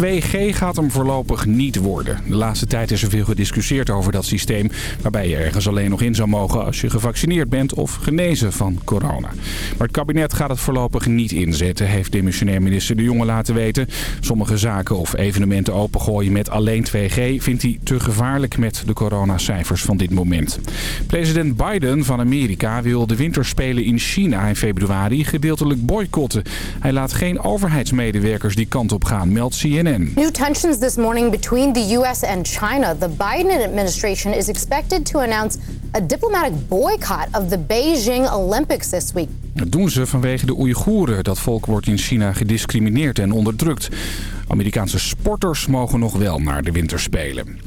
2G gaat hem voorlopig niet worden. De laatste tijd is er veel gediscussieerd over dat systeem... waarbij je ergens alleen nog in zou mogen als je gevaccineerd bent of genezen van corona. Maar het kabinet gaat het voorlopig niet inzetten... heeft demissionair minister De Jonge laten weten. Sommige zaken of evenementen opengooien met alleen 2G... vindt hij te gevaarlijk met de coronacijfers van dit moment. President Biden van Amerika wil de winterspelen in China in februari gedeeltelijk boycotten. Hij laat geen overheidsmedewerkers die kant op gaan, meldt CNN. New tensions this morning between the U.S. and China. The Biden administration is expected to announce a diplomatic boycott of the Beijing Olympics this week. Dat doen ze vanwege de Oeigoeren. Dat volk wordt in China gediscrimineerd en onderdrukt. Amerikaanse sporters mogen nog wel naar de winterspelen.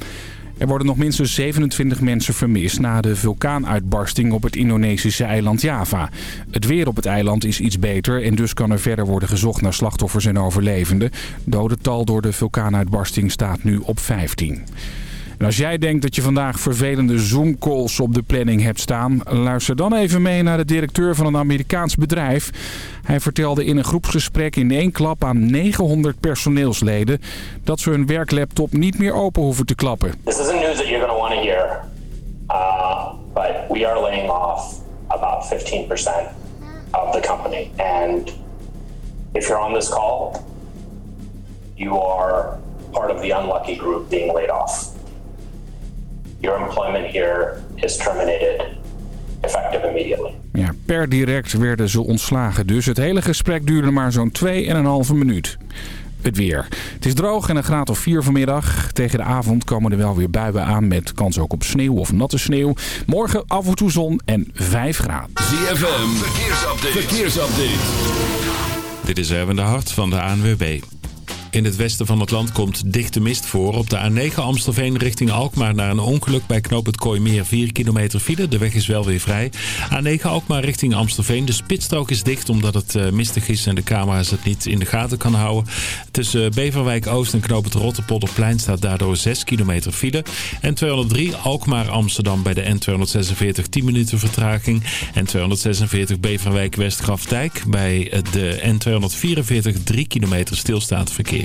Er worden nog minstens 27 mensen vermist na de vulkaanuitbarsting op het Indonesische eiland Java. Het weer op het eiland is iets beter en dus kan er verder worden gezocht naar slachtoffers en overlevenden. Dodental door de vulkaanuitbarsting staat nu op 15. En als jij denkt dat je vandaag vervelende Zoom-calls op de planning hebt staan... luister dan even mee naar de directeur van een Amerikaans bedrijf. Hij vertelde in een groepsgesprek in één klap aan 900 personeelsleden... dat ze hun werklaptop niet meer open hoeven te klappen. This isn't news that you're going to want to hear. Uh, but we are laying off about 15% of the company. And if you're on this call, you are part of the unlucky group being laid off. Your employment here is terminated effective immediately. Ja, per direct werden ze ontslagen dus. Het hele gesprek duurde maar zo'n 2,5 minuut. Het weer. Het is droog en een graad of 4 vanmiddag. Tegen de avond komen er wel weer buien aan met kans ook op sneeuw of natte sneeuw. Morgen af en toe zon en 5 graden. ZFM, verkeersupdate. verkeersupdate. Dit is Erwin de Hart van de ANWB. In het westen van het land komt dichte mist voor. Op de A9 Amstelveen richting Alkmaar naar een ongeluk bij knoop het Kooimeer 4 kilometer file. De weg is wel weer vrij. A9 Alkmaar richting Amstelveen. De spitsstrook is dicht omdat het uh, mistig is en de camera's het niet in de gaten kan houden. Tussen Beverwijk Oost en knoop het Rotterpolderplein staat daardoor 6 kilometer file. En 203 Alkmaar Amsterdam bij de N246 10 minuten vertraging. En 246 Beverwijk West Grafdijk bij de N244 3 kilometer stilstaand verkeer.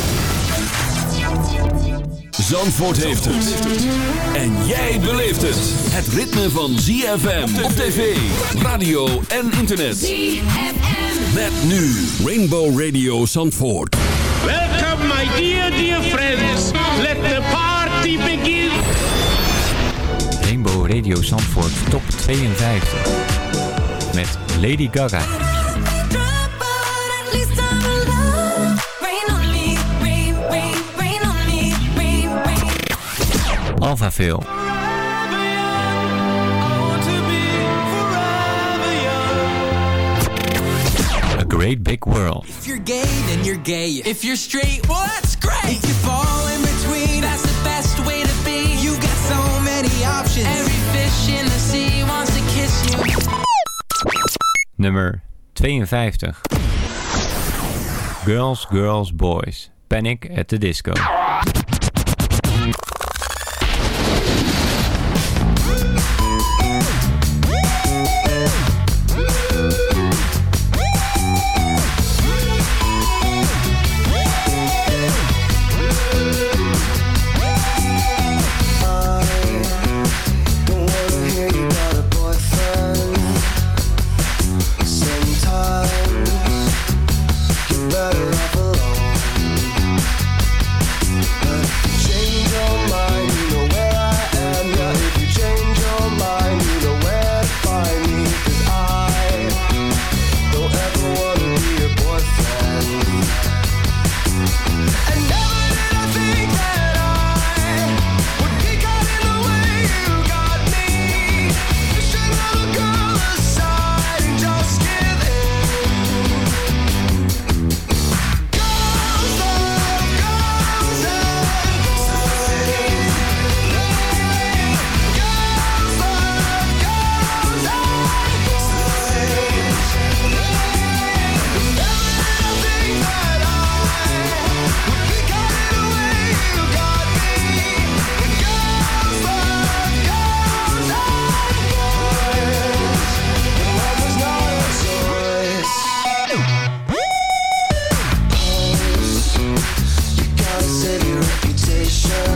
Zandvoort heeft het. En jij beleeft het. Het ritme van ZFM op tv, radio en internet. ZFM. Met nu Rainbow Radio Zandvoort. Welcome my dear, dear friends. Let the party begin. Rainbow Radio Zandvoort top 52. Met Lady Gaga. Alphaville. A Great Big World. If you're gay, then you're gay. If you're straight, well, that's great. If you fall in between, that's the best way to be. You got so many options. Every fish in the sea wants to kiss you. Nummer 52. Girls, Girls, Boys. Panic at the Disco. show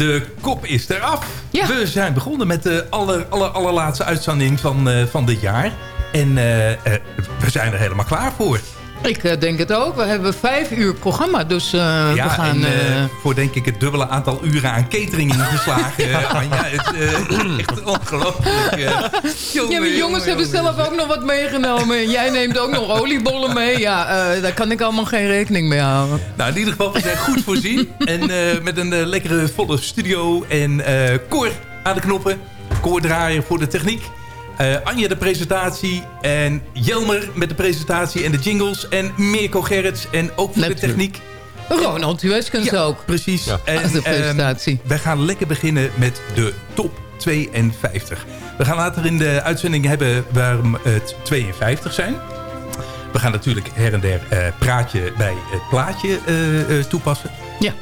de kop is eraf. Ja. We zijn begonnen met de aller, aller, allerlaatste uitzending van, eh, van dit jaar. En eh, eh, we zijn er helemaal klaar voor. Ik eh, denk het ook. We hebben vijf uur programma, dus eh, ja, we gaan... en, eh, voor denk ik het dubbele aantal uren aan catering ingeslagen. Anja, het eh, echt ongelooflijk. ja, jongens jongen, hebben zelf ook nog wat meegenomen. Jij neemt ook nog oliebollen mee. Ja, daar kan ik allemaal geen rekening mee houden. Nou, in ieder geval, we zijn goed voorzien. En met een lekkere volle studio. En Cor aan de knoppen. Cor draaien voor de techniek. Eh Anja de presentatie. En Jelmer met de presentatie en de jingles. En Mirko Gerrits. En ook voor de techniek. Ronald Hueskens ook. Precies. En, de presentatie. ehm, wij gaan lekker beginnen met de top 52. We gaan later in de uitzending hebben waarom het 52 zijn. We gaan natuurlijk her en der eh, praatje bij het plaatje eh, eh, toepassen. Ja.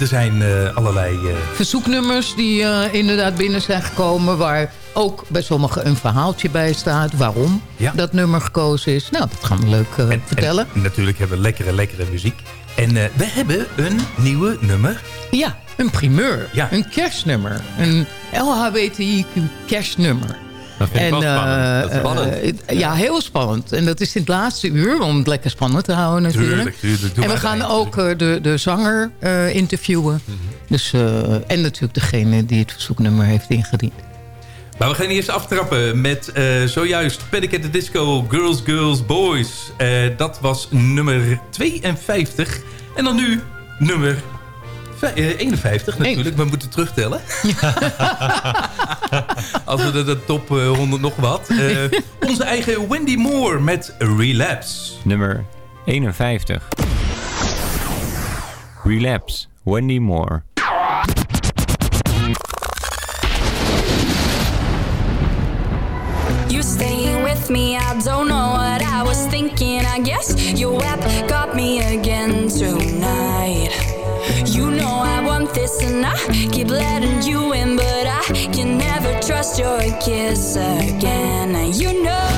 Er zijn eh, allerlei... eh, Verzoeknummers die eh, inderdaad binnen zijn gekomen... waar ook bij sommigen een verhaaltje bij staat... waarom Ja. dat nummer gekozen is. Nou, dat gaan we leuk eh, vertellen. En natuurlijk hebben we lekkere, lekkere muziek. En eh, we hebben een nieuwe nummer. Ja, een primeur. Ja. Een kerstnummer. Een LHBTIQ kerstnummer. Dat vind ik wel spannend. Dat is eh, spannend. eh, ja, heel spannend. En dat is in het laatste uur, om het lekker spannend te houden natuurlijk. Tuurlijk, tuurlijk. Doe en we gaan ook de, de zanger eh, interviewen. Mhm. dus, eh, en natuurlijk degene die het verzoeknummer heeft ingediend. Maar we gaan eerst aftrappen met eh, zojuist Panic at the Disco, Girls, Girls, Boys. Eh, dat was nummer 52. En dan nu nummer vij- eh, 51 natuurlijk. We moeten terugtellen. Als we de, de top eh, 100 nog wat. Eh, onze eigen Wendy Moore met Relapse. Nummer 51. Relapse, Wendy Moore. You staying with me, I don't know what I was thinking. I guess your web got me again tonight. You know I want this and I keep letting you in, but I can never trust your kiss again. You know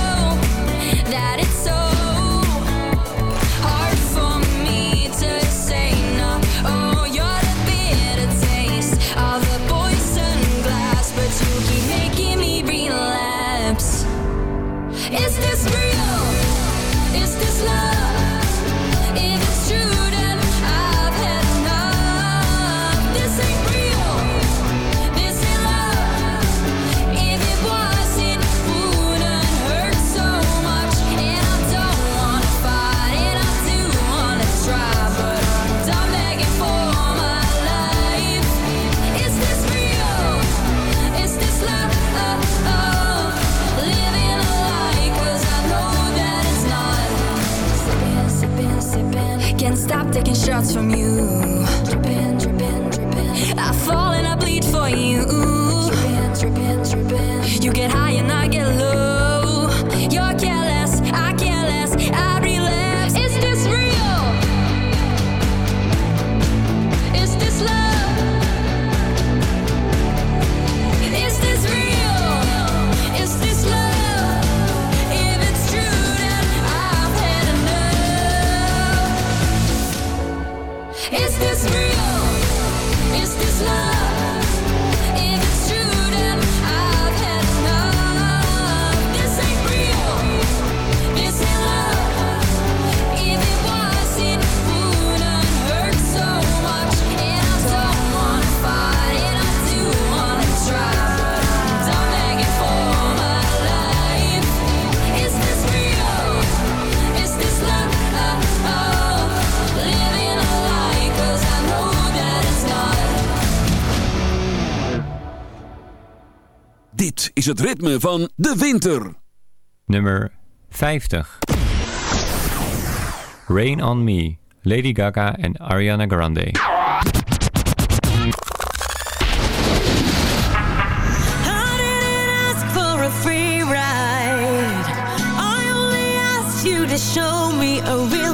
is het ritme van de winter. Nummer 50. Rain on Me. Lady Gaga en Ariana Grande. I didn't ask for a free ride. I only asked you to show me a real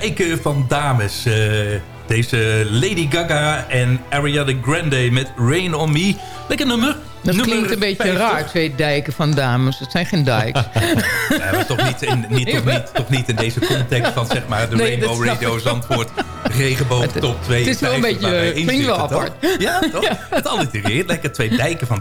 twee dijken van dames. Eh, deze Lady Gaga en Ariana Grande met Rain on Me. Lekker nummer. Dat nummer klinkt een beetje 50. raar, twee dijken van dames. Het zijn geen dijks. Ja, maar toch niet, in, niet, toch, niet, toch niet in deze context van zeg maar de Nee, Rainbow Radio ik. Regenboog top 2. het is wel een beetje- klinkt wel apart. Ja, toch? Het allitereert. Lekker twee dijken van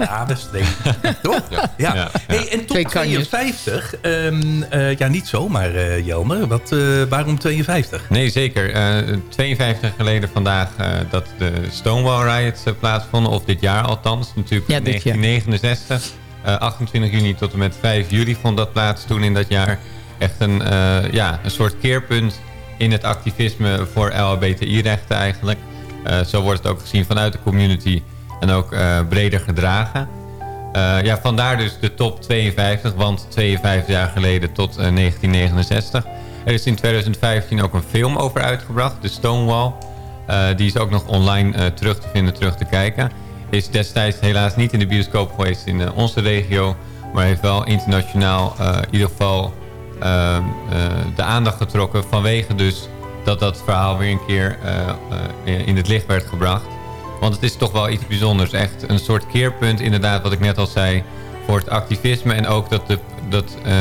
denk ik. Toch? Ja. Ja. Hey, en top Twee kanjes. 52. ehm, eh, ja, niet zomaar, eh Jelmer. Wat, eh, waarom 52? Nee, zeker. Eh 52 jaar geleden vandaag eh, dat de Stonewall Riots eh, plaatsvonden. Of dit jaar althans. Natuurlijk jaar. 1969. Eh, 28 juni tot en met 5 juli vond dat plaats toen in dat jaar. Echt een, eh, ja, een soort keerpunt in het activisme voor LHBTI-rechten eigenlijk. Eh, zo wordt het ook gezien vanuit de community en ook eh, breder gedragen. Eh, ja, vandaar dus de top 52, want 52 jaar geleden tot eh, 1969. Er is in 2015 ook een film over uitgebracht, de Stonewall. Die is ook nog online terug te vinden, terug te kijken. Is destijds helaas niet in de bioscoop geweest in onze regio... maar heeft wel internationaal in ieder geval de aandacht getrokken... vanwege dus dat dat verhaal weer een keer eh, eh, in het licht werd gebracht. Want het is toch wel iets bijzonders. Echt een soort keerpunt, inderdaad, wat ik net al zei... voor het activisme en ook dat, de, dat eh,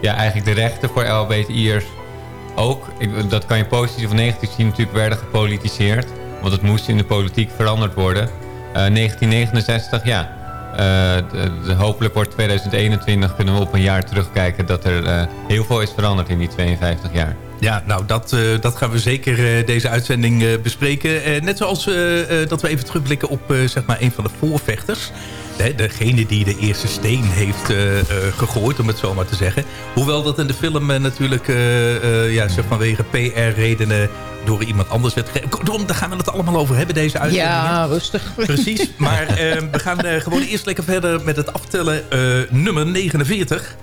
ja, eigenlijk de rechten voor LHBTI'ers ook... Dat kan je positief of negatief zien, natuurlijk werden gepolitiseerd. Want het moest in de politiek veranderd worden. Eh, 1969, ja. Eh, de- hopelijk wordt 2021 kunnen we op een jaar terugkijken dat er eh, heel veel is veranderd in die 52 jaar. Ja, nou, dat, eh, dat gaan we zeker deze uitzending bespreken. Net zoals dat we even terugblikken op zeg maar een van de voorvechters. Hè, degene die de eerste steen heeft eh, eh, gegooid, om het zo maar te zeggen. Hoewel dat in de film eh, natuurlijk eh, eh, ja, zeg vanwege PR-redenen door iemand anders werd gegeven. Daarom, daar gaan we het allemaal over hebben, deze uitzending. Ja, rustig. Precies, maar we gaan eh, gewoon eerst lekker verder met het aftellen. eh, nummer 49.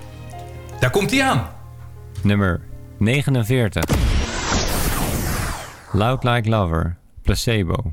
Daar komt hij aan. Nummer 49. Loud Like Lover, Placebo.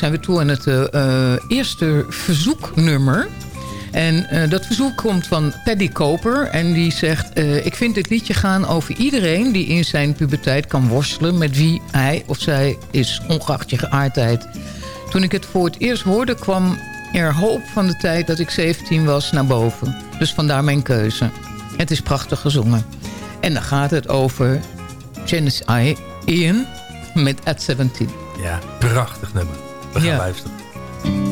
zijn we toe aan het eh, eh, eerste verzoeknummer. En eh, dat verzoek komt van Paddy Koper. En die zegt, ik vind dit liedje gaan over iedereen... die in zijn puberteit kan worstelen met wie hij of zij is, ongeacht je geaardheid. Toen ik het voor het eerst hoorde, kwam er hoop van de tijd dat ik 17 was naar boven. Dus vandaar mijn keuze. Het is prachtig gezongen. En dan gaat het over Janice I. Ian met At 17. Ja, prachtig nummer. We gaan.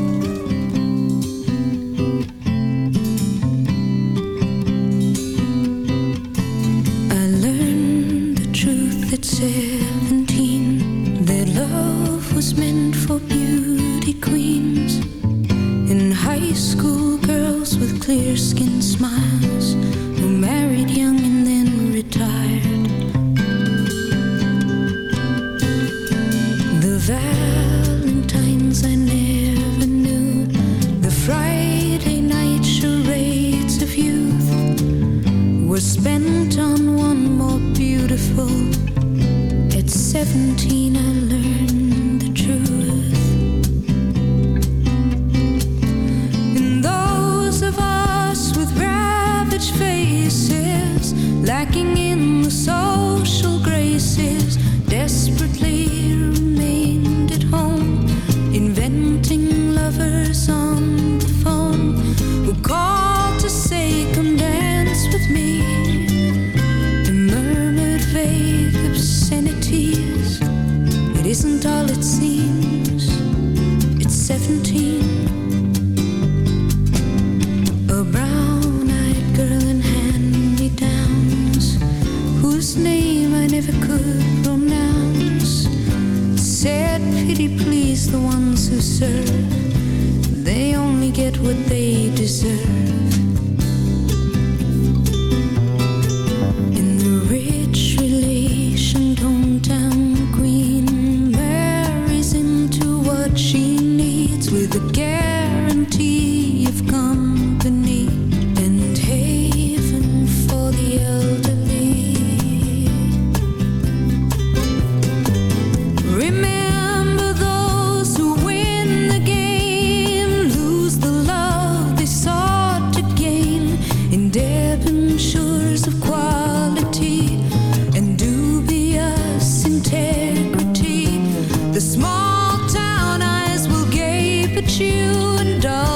But you and all.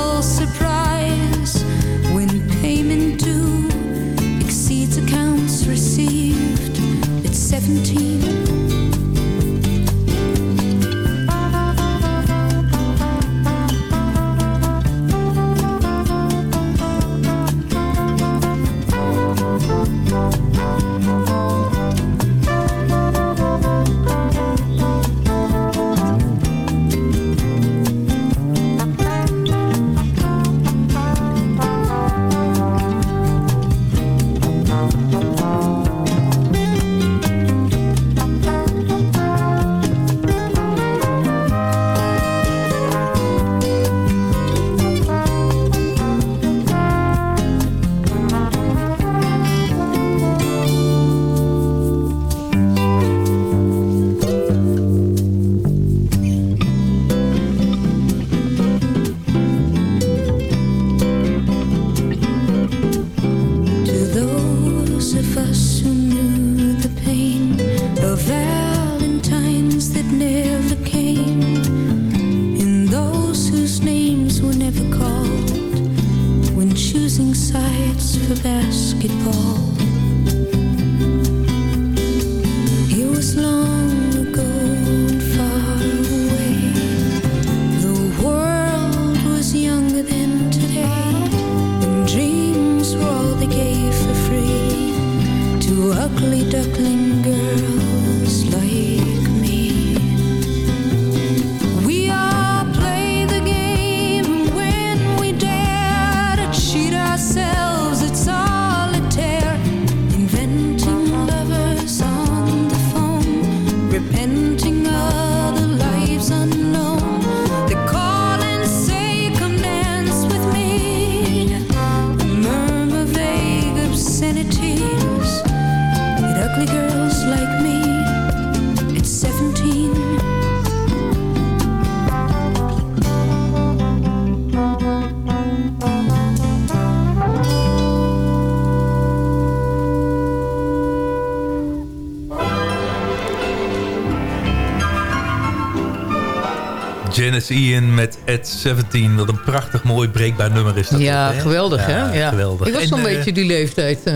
Ian met At 17. Wat een prachtig mooi breekbaar nummer is dat. Ja, ook, hè? geweldig hè? Ja. geweldig. Ik was zo'n eh, beetje die leeftijd eh,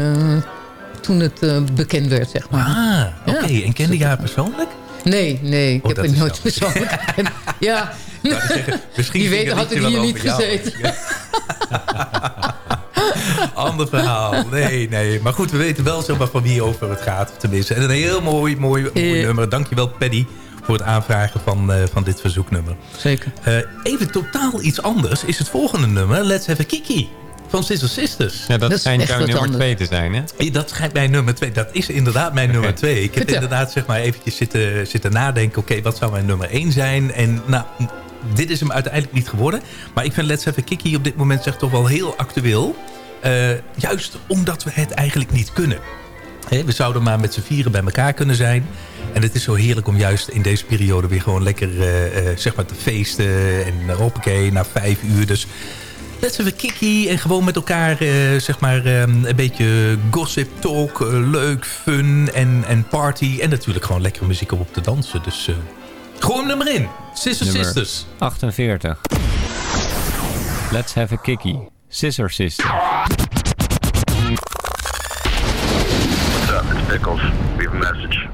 toen het eh, bekend werd, zeg maar. Ah, oké. En kende je haar persoonlijk? Nee, nee. Ik Oh, heb dat het nooit persoonlijk. Ja. Misschien Wie ging weet het had ik hier niet gezeten. Ander verhaal. Nee, nee. Maar goed, we weten wel zeg maar, van wie over het gaat. Tenminste. En een heel mooi, mooi, mooi Eh. nummer. Dankjewel, Paddy, voor het aanvragen van, eh, van dit verzoeknummer. Zeker. Eh, even totaal iets anders is het volgende nummer. Let's Have a Kiki. Van Sister Sisters. Ja, dat, schijnt jouw nummer 2 te zijn, hè? Dat schijnt mijn nummer 2. Dat is inderdaad mijn nummer 2. Ik heb Vertel. inderdaad zeg maar eventjes zitten, zitten nadenken. Oké, wat zou mijn nummer 1 zijn? En nou, dit is hem uiteindelijk niet geworden. Maar ik vind Let's Have a Kiki op dit moment zeg toch wel heel actueel. Eh, juist omdat we het eigenlijk niet kunnen. We zouden maar met z'n vieren bij elkaar kunnen zijn. En het is zo heerlijk om juist in deze periode weer gewoon lekker eh, eh, zeg maar te feesten. En hoppakee, na vijf uur. Dus Let's have a kikkie en gewoon met elkaar eh, zeg maar een beetje gossip talk, leuk, fun en, en party. En natuurlijk gewoon lekkere muziek om op te dansen. Dus eh gooi hem er maar in. Sister Nummer Sisters. 48. Let's have a kikkie. Scissor Sister. Up? Leave a message.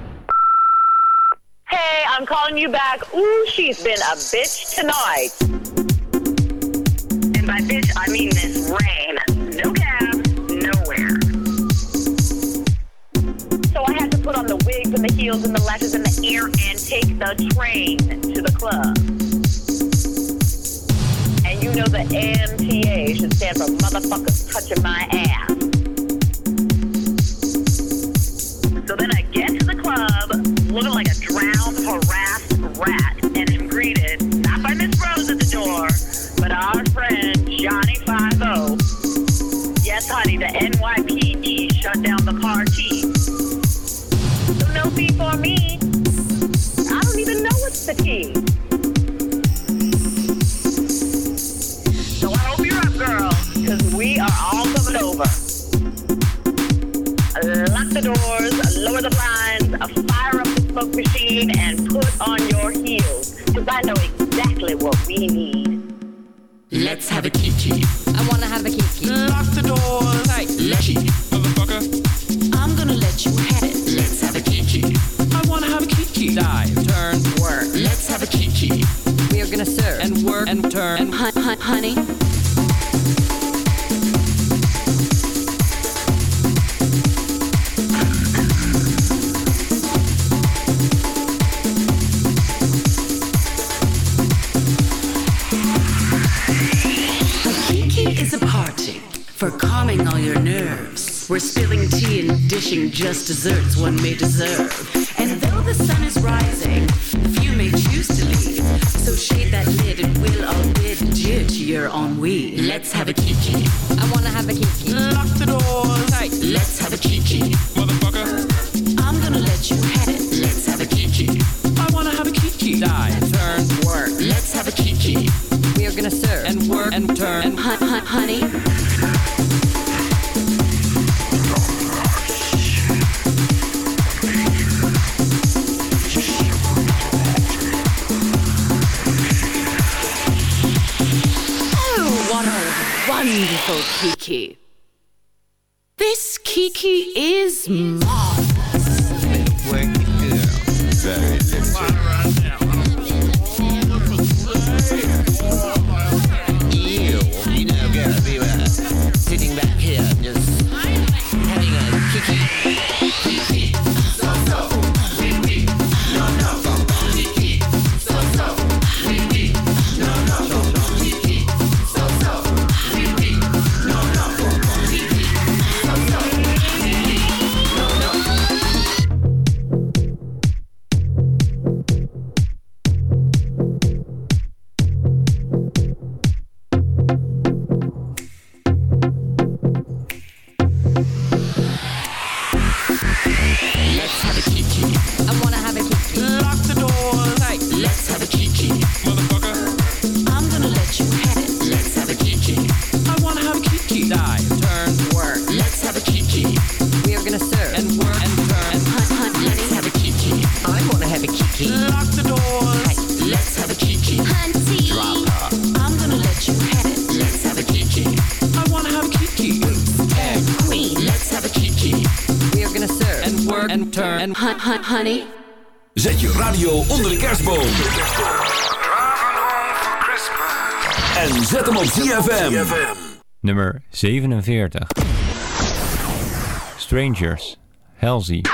Hey, I'm calling you back. Ooh, she's been a bitch tonight. And by bitch, I mean this rain. No cab, nowhere. So I had to put on the wigs and the heels and the lashes and the ear and take the train to the club. And you know the MTA should stand for motherfuckers touching my ass. Looking like a drowned, harassed rat, and am greeted not by Miss Rose at the door, but our friend Johnny Five O. Yes, honey, the NYPD shut down the party. So no fee for me. I don't even know what's the key. So I hope you're up, girl, because we are all coming over. Lock the doors, lower the blinds, smoke machine, and put on your heels. Because I know exactly what we need. Let's have a kiki. I wanna have a kiki. Lock the doors. Tight. Letty. Motherfucker. I'm gonna let you have it. Let's have a kiki. I wanna have a kiki. Dive. Turn. Work. Let's have a kiki. We are gonna serve. And work. And turn. And hun- hun- honey. We're spilling tea and dishing just desserts one may deserve. And though the sun is rising, few may choose to leave. So shade that lid and we'll all bid adieu to your ennui. Let's have a kiki. I wanna have a kiki. Lock the doors. Tight. Let's have a kiki. Motherfucker. I'm gonna let you have it. Let's have a kiki. I wanna have a kiki. Dive. Turn. Work. Let's have a kiki. We are gonna serve. And work. And turn. And hun- hun- honey. Wonderful Kiki. This Kiki is marvelous. En honey. Zet je radio onder de kerstboom. En zet hem op ZFM. Nummer 47. Strangers. Halsey.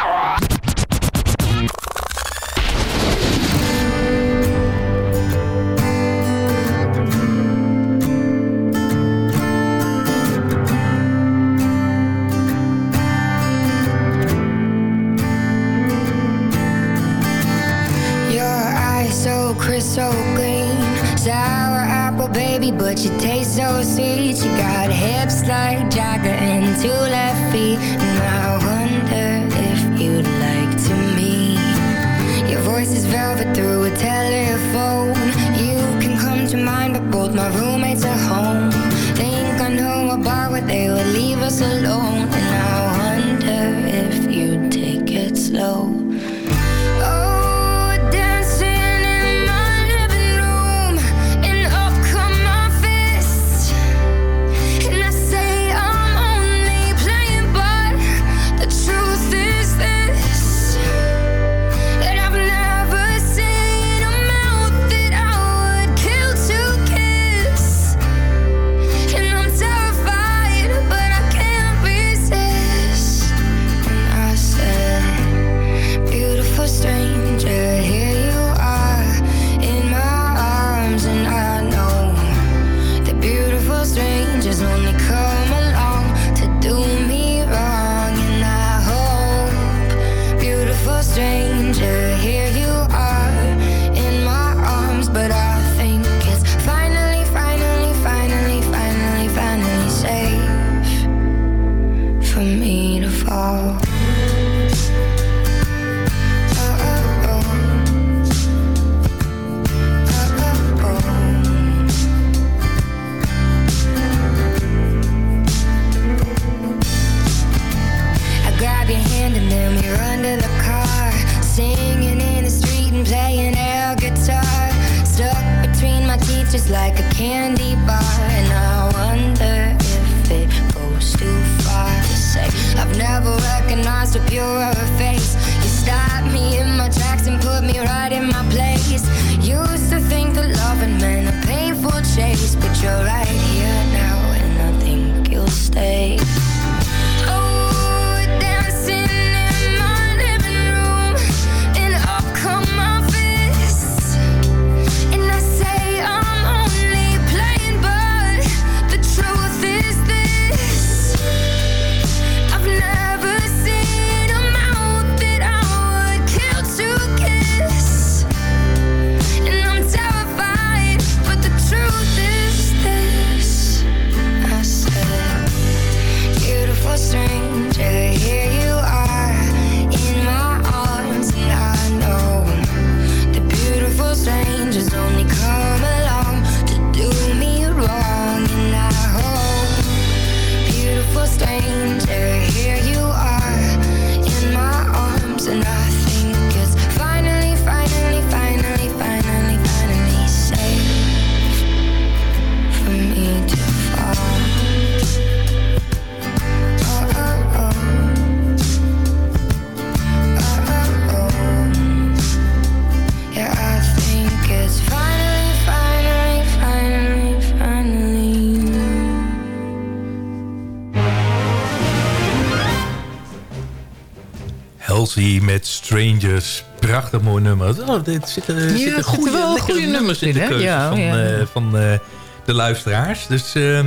die met Strangers. Prachtig mooi nummer. Oh, dit zitten, eh, ja, goede, wel goede nummers in, de keuze van, eh, van eh, de luisteraars. Dus, ehm,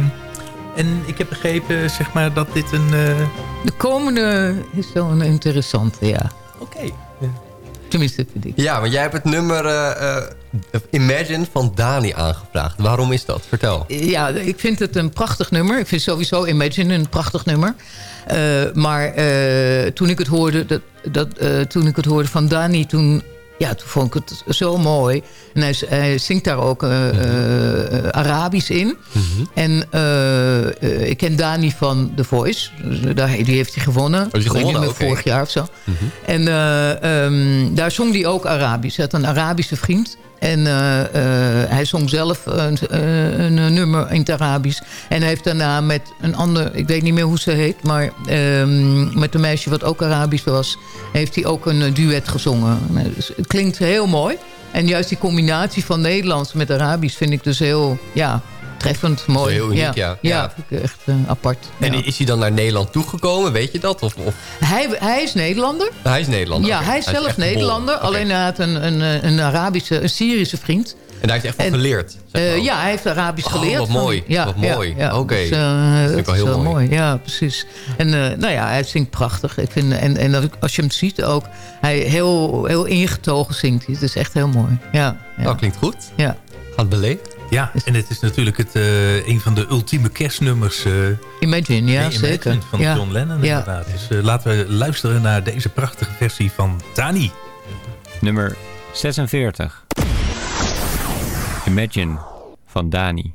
en ik heb begrepen zeg maar, dat dit een... De komende is wel een interessante, ja. Oké. Okay. Tenminste, vind ik. Ja, maar jij hebt het nummer Imagine van Dani aangevraagd. Waarom is dat? Vertel. Ja, ik vind het een prachtig nummer. Ik vind sowieso Imagine een prachtig nummer. Eh, maar eh, toen ik het hoorde, dat, dat, eh, toen ik het hoorde van Dani, toen ja, toen vond ik het zo mooi. En hij, hij zingt daar ook mhm. Arabisch in. Mhm. En ik ken Dani van The Voice. Dus daar, die heeft hij gewonnen. Oh, gewonnen? Okay. Vorig jaar of zo. Mhm. En ehm, daar zong hij ook Arabisch. Hij had een Arabische vriend. En eh, eh, hij zong zelf een, eh, een, nummer in het Arabisch. En hij heeft daarna met een ander, ik weet niet meer hoe ze heet... maar ehm, met een meisje wat ook Arabisch was... heeft hij ook een duet gezongen. Nou, dus het klinkt heel mooi. En juist die combinatie van Nederlands met Arabisch... vind ik dus heel ja, treffend, mooi. heel uniek, ja. Ja, Ja. vind ik echt eh, apart. En ja. is hij dan naar Nederland toegekomen? Weet je dat? Of, of... Hij, hij is Nederlander. hij is Nederlander. Ja, hij is zelf. Nederlander. Alleen hij had een, een, eh, een Arabische, een Syrische vriend. En daar heeft hij echt van En- geleerd? zeg maar Eh, ook. ja, hij heeft Arabisch Oh, geleerd. wat mooi. Ja, Wat mooi. ja. Oké. Dus, Dat vind ik dat wel is heel mooi. Ja, precies. En nou ja, hij zingt prachtig. Ik vind, en en dat, als je hem ziet ook, hij heel, heel ingetogen zingt. Het is echt heel mooi. Ja, ja. Nou, klinkt goed. Ja. Gaat beleefd. Ja, en het is natuurlijk het, eh, een van de ultieme kerstnummers. eh, Imagine, ja, nee, Imagine zeker. Van ja. John Lennon Ja. inderdaad. Dus eh, laten we luisteren naar deze prachtige versie van Tani. Nummer 46. Imagine van Dani.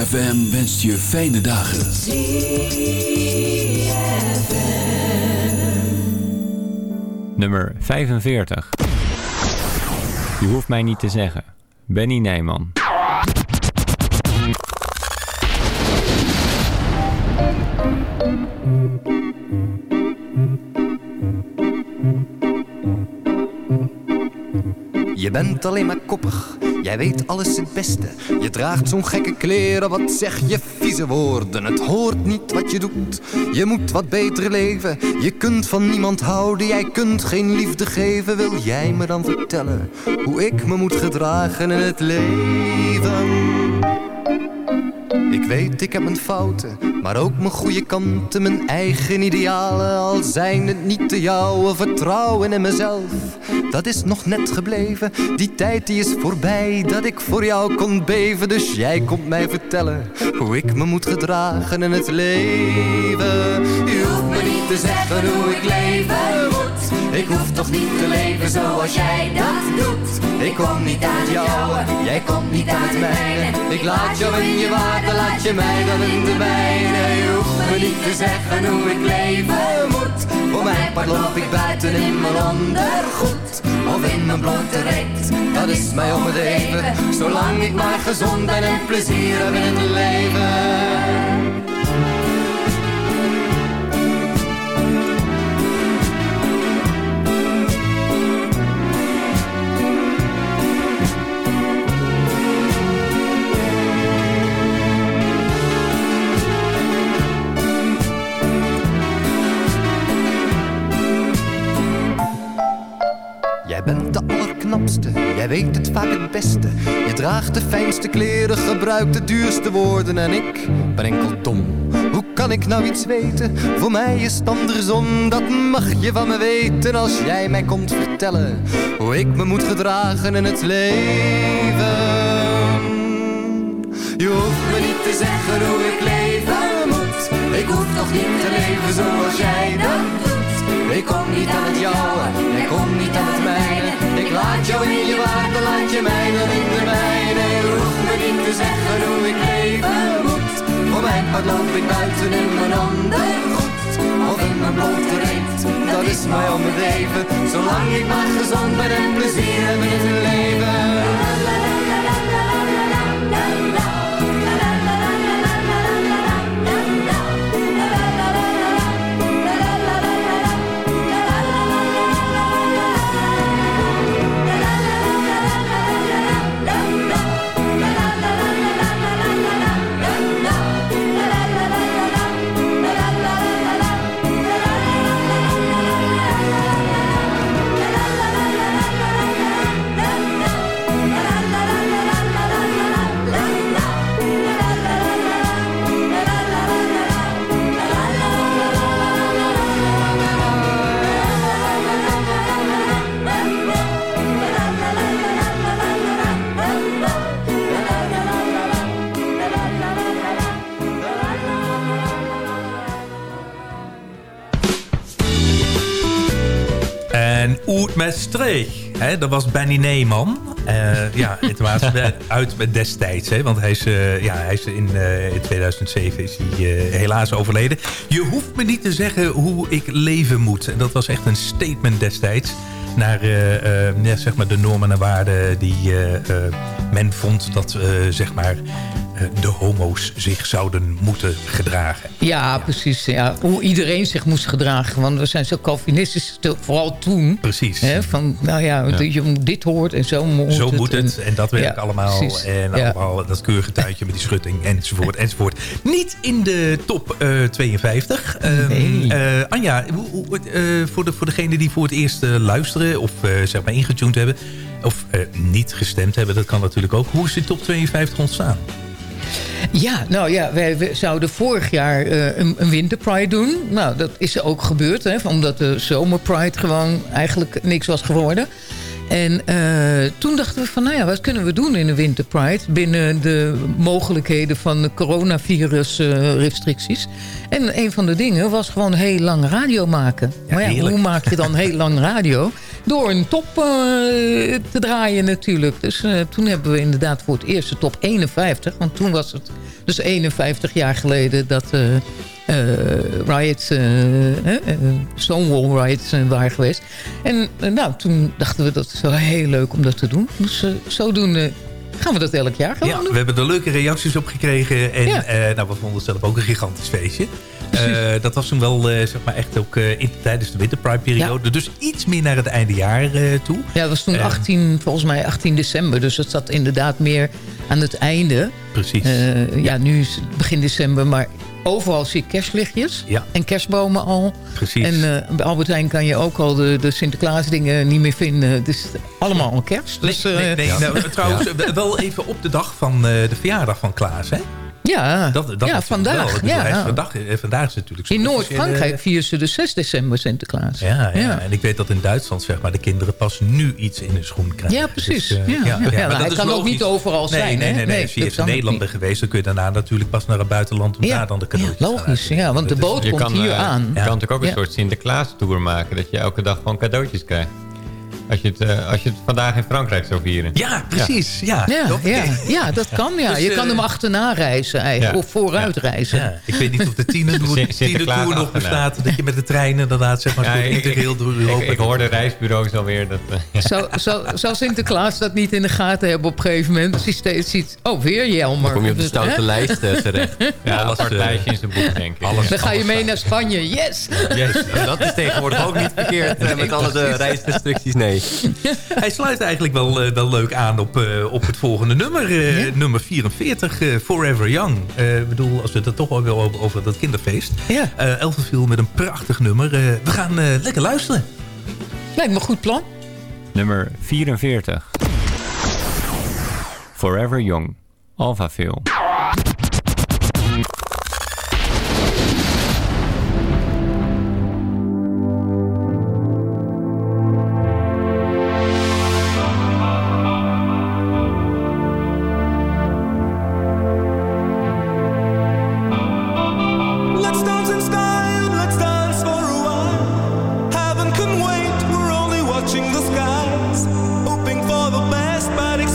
ZFM wenst je fijne dagen. Nummer 45. Je hoeft mij niet te zeggen. Benny Nijman. Je bent alleen maar koppig, Jij weet alles het beste. Je draagt zo'n gekke kleren, wat zeg je vieze woorden. Het hoort niet wat je doet. Je moet wat beter leven. Je kunt van niemand houden, jij kunt geen liefde geven. Wil jij me dan vertellen hoe ik me moet gedragen in het leven? Ik weet, ik heb mijn fouten, maar ook mijn goede kanten, mijn eigen idealen. Al zijn het niet de jouwe, vertrouwen in mezelf. Dat is nog net gebleven, die tijd die is voorbij, dat ik voor jou kon beven. Dus jij komt mij vertellen hoe ik me moet gedragen in het leven. Je hoeft me niet te zeggen hoe ik leven. Ik hoef toch niet te leven zoals jij dat doet. Ik kom niet uit jou, jij komt niet uit mij. Ik laat jou in je water, laat je mij dan in de mijne. Je hoeft me niet te zeggen hoe ik leven moet. Voor mijn part loop ik buiten in mijn ondergoed. Of in mijn blote reet, dat is mij om het even. Zolang ik maar gezond ben en plezier heb in het leven. Weet het vaak het beste. Je draagt de fijnste kleren, gebruikt de duurste woorden en ik ben enkel dom. Hoe kan ik nou iets weten? Voor mij is het andersom, dat mag je van me weten als jij mij komt vertellen hoe ik me moet gedragen in het leven. Je hoeft me niet te zeggen hoe ik leven moet. Ik hoef toch niet te leven zoals jij dat doet. Ik kom niet aan het jouwe, jij komt niet aan het mijne. Ik laat jou in je water, laat je mij dan in de mijne. Je me niet te zeggen hoe ik leven moet. Voor mijn part loop ik buiten in mijn ondergoed. Of in mijn blote reet, dat is mij om het leven. Zolang ik maar gezond ben en plezier in het leven. Streek. Hè, dat was Benny Neeman. Eh, ja, het was uit met destijds. Hè, want hij is, eh, ja, hij is in, eh, in 2007 is hij helaas overleden. Je hoeft me niet te zeggen hoe ik leven moet. En dat was echt een statement destijds. Naar ja, zeg maar de normen en waarden die men vond dat zeg maar, de homo's zich zouden moeten gedragen. Ja, precies. Ja. Hoe iedereen zich moest gedragen. Want we zijn zo Calvinistisch, vooral toen. Precies. Hè, van, nou ja, Ja. je dit hoort en zo moet Zo het. moet het en dat werkt Ja, allemaal. precies. En allemaal dat keurige tuintje met die schutting enzovoort enzovoort. Niet in de top eh, 52. Ehm, eh, Anja, hoe, hoe, eh, voor, de, voor degenen die voor het eerst eh, luisteren of eh, zeg maar ingetuned hebben... of eh, niet gestemd hebben, dat kan natuurlijk ook. Hoe is die top 52 ontstaan? Ja, nou ja, wij, zouden vorig jaar eh, een, een winterpride doen. Nou, dat is ook gebeurd, hè, omdat de zomerpride gewoon eigenlijk niks was geworden. En eh, toen dachten we van, nou ja, wat kunnen we doen in de winterpride... binnen de mogelijkheden van de coronavirus-restricties. en een van de dingen was gewoon heel lang radio maken. maar ja, heerlijk. hoe maak je dan heel lang radio? Door een top eh, te draaien natuurlijk. Dus eh, toen hebben we inderdaad voor het eerst de top 51. Want toen was het dus 51 jaar geleden dat eh eh, riots, eh, eh, eh, Stonewall riots eh, waren geweest. En eh, nou, toen dachten we dat het wel heel leuk om dat te doen. Dus eh, zodoende gaan we dat elk jaar gewoon Ja, doen. we hebben er leuke reacties op gekregen. En Ja. eh, nou, we vonden het zelf ook een gigantisch feestje. Eh, dat was toen wel eh, zeg maar echt ook eh, in, tijdens de winterpride-periode. Dus iets meer naar het eindejaar eh, toe. Ja, dat was toen Eh, 18, volgens mij 18 december. Dus dat zat inderdaad meer aan het einde. Precies. Eh, ja, nu is het begin december, maar overal zie je kerstlichtjes. Ja. En kerstbomen al. Precies. En eh, bij Albert Heijn kan je ook al de, de Sinterklaas dingen niet meer vinden. Dus allemaal al kerst. Dus, nee, nee, eh, nee, nou, trouwens, wel even op de dag van eh, de verjaardag van Klaas, hè? Ja, Dat, dat ja vandaag. Wel. Ja, vandaag, vandaag is natuurlijk In zo'n Noord-Frankrijk vieren ze de 6 december Sinterklaas. Ja, ja. en ik weet dat in Duitsland zeg maar, de kinderen pas nu iets in hun schoen krijgen. Ja, precies. Dus, eh, Ja, ja. maar Ja, dat hij is kan ook niet overal nee, zijn, Nee, nee, nee. Nee, Als je in Nederland bent geweest, dan kun je daarna natuurlijk pas naar het buitenland om Ja. daar dan de cadeautjes logisch, ja, want de boot komt hier eh, aan. Je kan natuurlijk ook een soort Sinterklaas-tour maken. Dat je elke dag gewoon cadeautjes krijgt. Als je het, eh, als je het vandaag in Frankrijk zou vieren. Ja, precies. Ja, Ja, Dat- ja, ja, dat kan. Ja. Dus, je kan eh, hem achterna reizen eigenlijk, ja. of vooruit reizen. Ja, ik weet niet of de tienertour nog bestaat. Dat je met de trein inderdaad zeg maar, Ja, ik- interrail door Ik, Europa... ik hoorde reisbureaus alweer dat... eh, Zou, zou, Sinterklaas dat niet in de gaten hebben op een gegeven moment? Als hij steeds ziet, oh, weer Jelmer. Dan kom je op de stoute hè? lijst eh, terecht. ja, alles, een soort eh, lijstje in zijn boek, denk ik. alles- Dan ga je mee naar Spanje, yes! Yes. En dat is tegenwoordig ook niet verkeerd eh, met alle de reisrestricties. Nee. Hij sluit eigenlijk wel, eh, wel leuk aan op, eh, op het volgende nummer. eh, Nummer 44, eh, Forever Young. Eh, Ik bedoel, als we het er toch wel wel over, over dat kinderfeest. Ja. Eh Elfenviel met een prachtig nummer. We gaan eh, lekker luisteren. Lijkt me een goed plan. Nummer 44. Forever Young. Alphaville.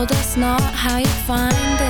Well, that's not how you find it.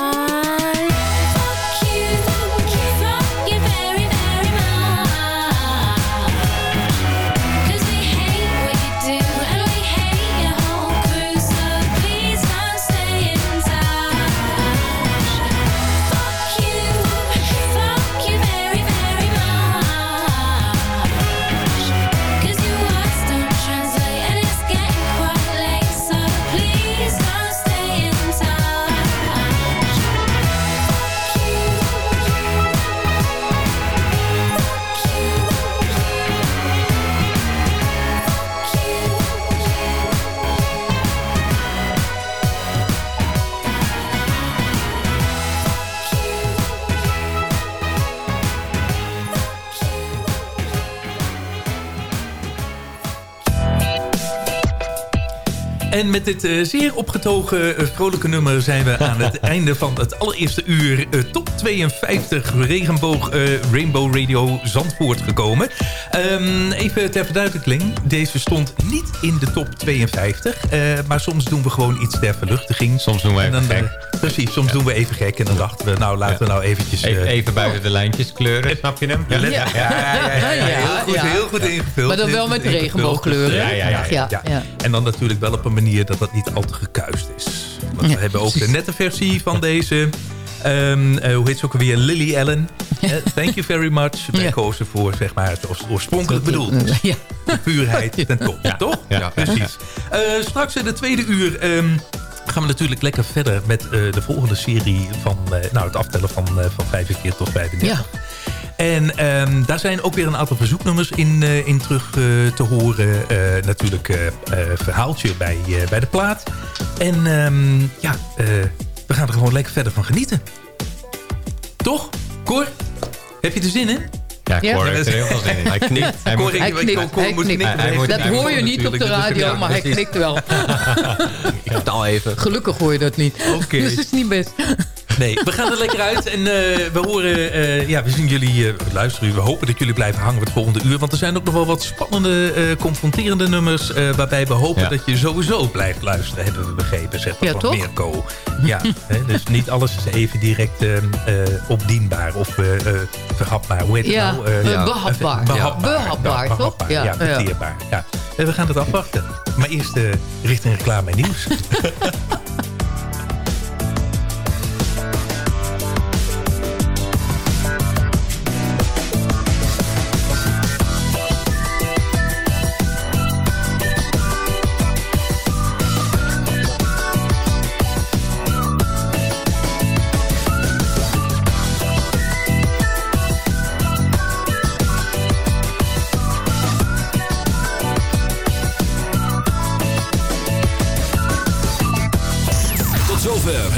En met dit eh, zeer opgetogen eh, vrolijke nummer zijn we aan het einde van het allereerste uur eh, top 52 regenboog Rainbow Radio Zandvoort gekomen. Ehm, even ter verduidelijking, deze stond niet in de top 52, eh, maar soms doen we gewoon iets ter verluchtiging. Soms doen En dan. Precies, soms doen we even gek en dan dachten we, nou laten we nou eventjes... Even, eh, even buiten de lijntjes kleuren, snap je hem? Ja, ja, ja, ja, ja, ja, heel goed, ja. heel goed ingevuld. Maar dan wel met regenboogkleuren. Ja, ja, ja, ja, Ja, ja. En dan natuurlijk wel op een manier dat dat niet al te gekuist is. Want Ja, we hebben ook de nette versie van deze. Ehm, eh, hoe heet ze ook alweer? Lily Allen. Eh, thank you very much. Wij Ja. kozen voor zeg maar, het oors- oorspronkelijk bedoeld. Ja. De puurheid ten top, toch? Ja. precies. Eh, straks in de tweede uur ehm, gaan we natuurlijk lekker verder met eh, de volgende serie van eh, nou, het aftellen van, eh, van 45 tot 35. Ja. En ehm, daar zijn ook weer een aantal verzoeknummers in, in terug te horen. Natuurlijk verhaaltje bij, bij de plaat. En ehm, ja, we gaan er gewoon lekker verder van genieten. Toch? Cor? Heb je er zin in? Ja, Ja. Cor heeft er heel veel zin in. Hij knikt. Hij Cor, Hij ik- knikt, hij moet knikt. knikken. Hij moet- Dat hoor je niet op de radio, ja, maar hij knikt wel. Ik vertaal even. Gelukkig hoor je dat niet. Oké. Dus het is niet best. Nee, we gaan er lekker uit. En eh, we horen, eh, ja, we zien jullie, eh, luisteren. We hopen dat jullie blijven hangen het volgende uur. Want er zijn ook nog wel wat spannende, eh, confronterende nummers. eh, waarbij we hopen Ja. dat je sowieso blijft luisteren. Hebben we begrepen, zegt Ja, van toch? Mirko. Ja, hè, dus niet alles is even direct eh, eh, opdienbaar of eh, eh, verhapbaar. Hoe heet het Ja, nou? Eh, eh, behapbaar. Behapbaar, Behapbaar, toch? behapbaar, Ja, Ja, ja. En we gaan het afwachten. Maar eerst richting reclame en nieuws.